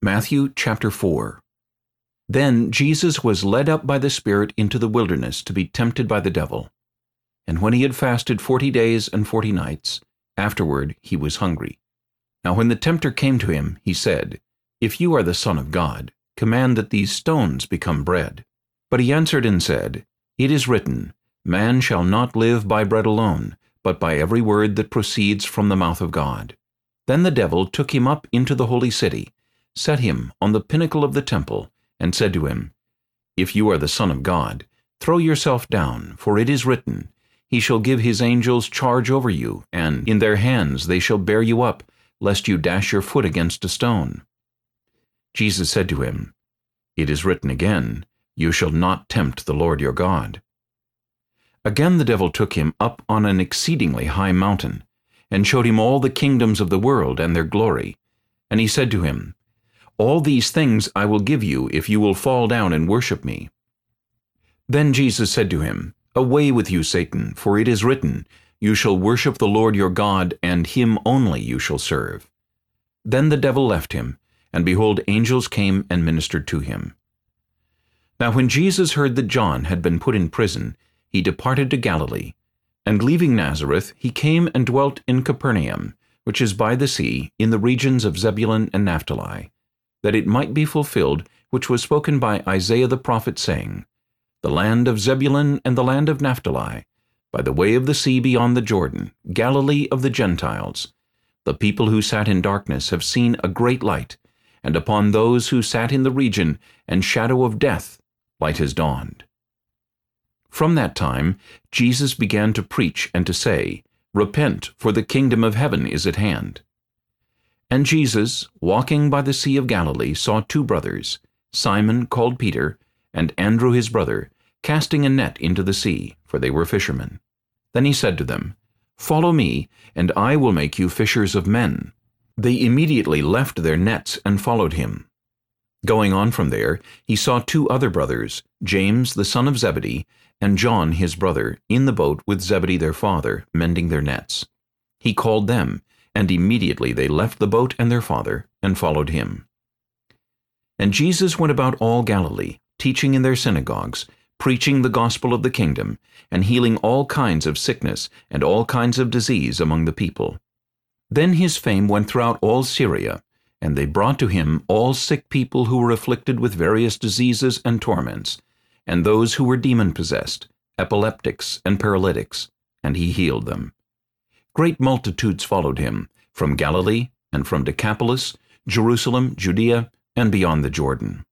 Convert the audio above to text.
Matthew chapter 4 Then Jesus was led up by the Spirit into the wilderness to be tempted by the devil. And when he had fasted forty days and forty nights, afterward he was hungry. Now when the tempter came to him, he said, If you are the Son of God, command that these stones become bread. But he answered and said, It is written, Man shall not live by bread alone, but by every word that proceeds from the mouth of God. Then the devil took him up into the holy city, set him on the pinnacle of the temple, and said to him, If you are the Son of God, throw yourself down, for it is written, He shall give his angels charge over you, and in their hands they shall bear you up, lest you dash your foot against a stone. Jesus said to him, It is written again, You shall not tempt the Lord your God. Again the devil took him up on an exceedingly high mountain, and showed him all the kingdoms of the world and their glory. And he said to him, all these things I will give you if you will fall down and worship me. Then Jesus said to him, Away with you, Satan, for it is written, You shall worship the Lord your God, and him only you shall serve. Then the devil left him, and behold, angels came and ministered to him. Now when Jesus heard that John had been put in prison, he departed to Galilee. And leaving Nazareth, he came and dwelt in Capernaum, which is by the sea, in the regions of Zebulun and Naphtali that it might be fulfilled which was spoken by Isaiah the prophet, saying, The land of Zebulun and the land of Naphtali, by the way of the sea beyond the Jordan, Galilee of the Gentiles. The people who sat in darkness have seen a great light, and upon those who sat in the region and shadow of death light has dawned. From that time Jesus began to preach and to say, Repent, for the kingdom of heaven is at hand. And Jesus, walking by the Sea of Galilee, saw two brothers, Simon called Peter, and Andrew his brother, casting a net into the sea, for they were fishermen. Then he said to them, Follow me, and I will make you fishers of men. They immediately left their nets and followed him. Going on from there, he saw two other brothers, James the son of Zebedee, and John his brother, in the boat with Zebedee their father, mending their nets. He called them, and immediately they left the boat and their father, and followed him. And Jesus went about all Galilee, teaching in their synagogues, preaching the gospel of the kingdom, and healing all kinds of sickness and all kinds of disease among the people. Then his fame went throughout all Syria, and they brought to him all sick people who were afflicted with various diseases and torments, and those who were demon-possessed, epileptics and paralytics, and he healed them. Great multitudes followed him, from Galilee, and from Decapolis, Jerusalem, Judea, and beyond the Jordan.